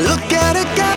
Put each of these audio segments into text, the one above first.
Look at it go.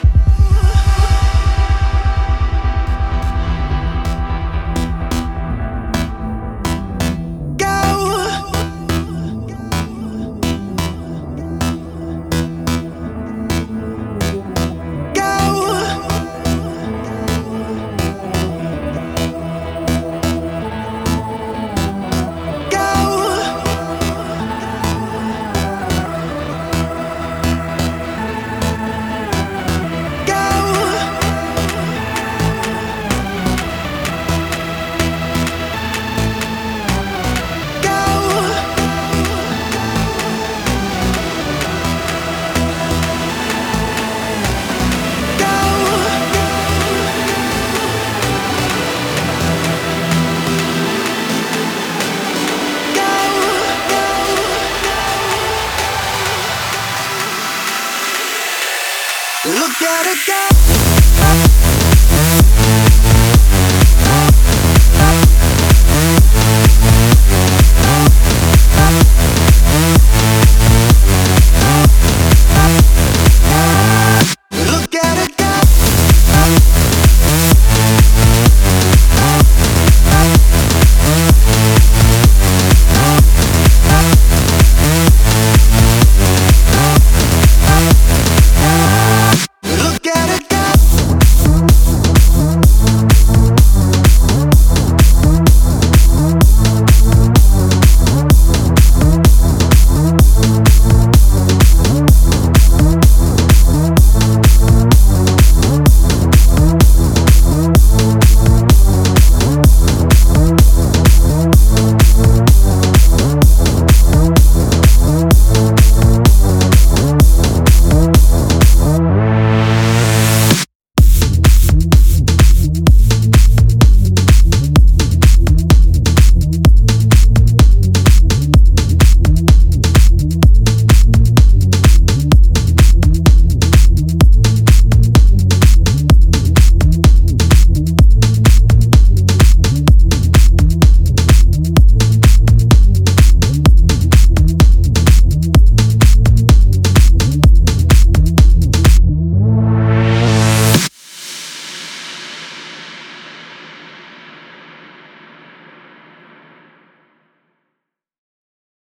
Look at it go.